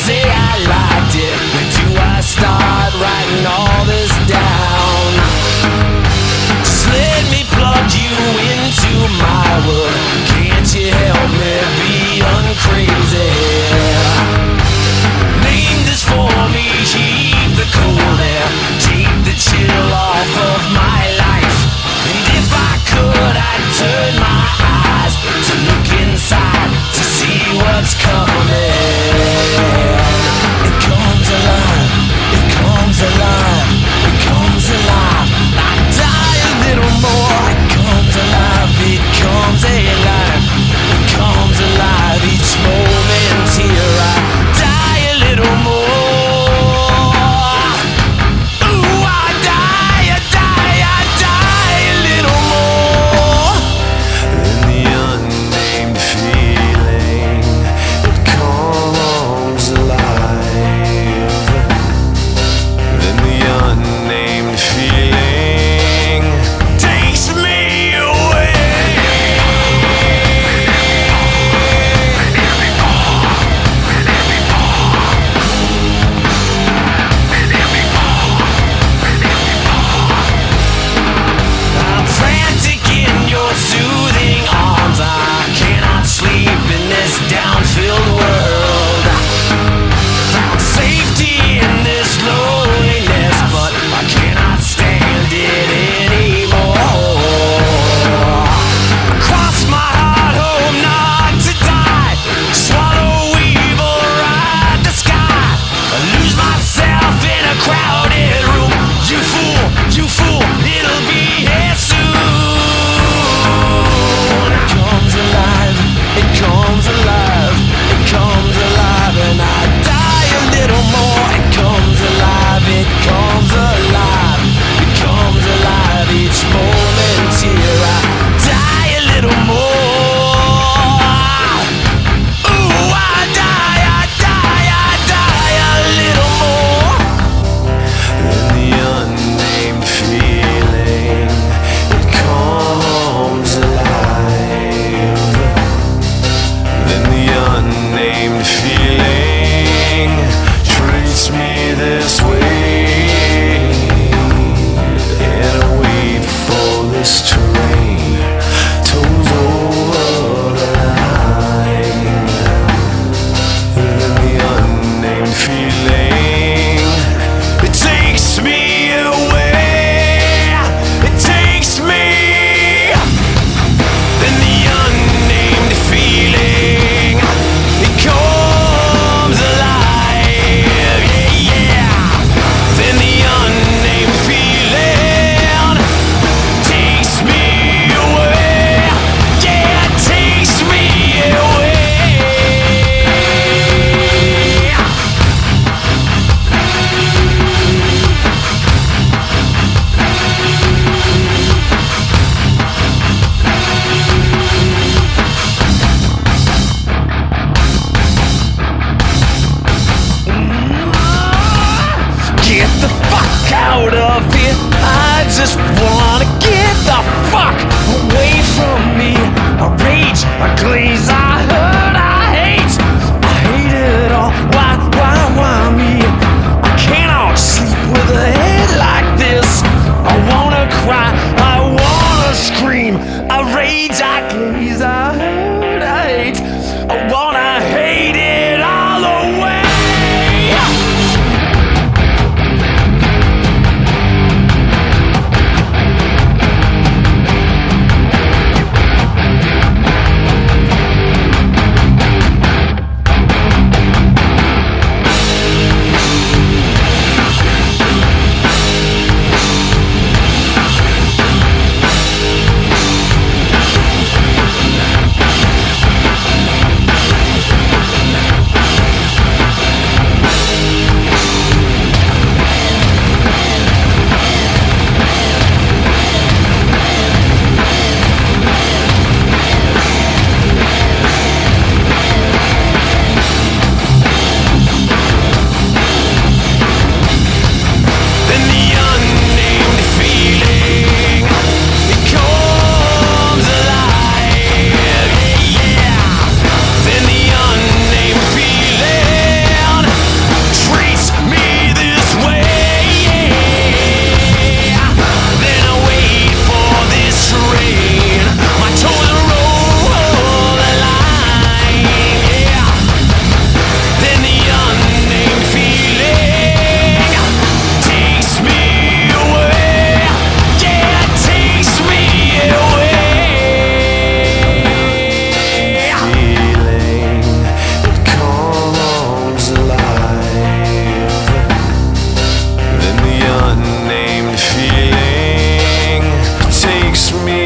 See I love out of here. I just wanna get the fuck away from me. I rage, I glaze, I hurt. feeling takes me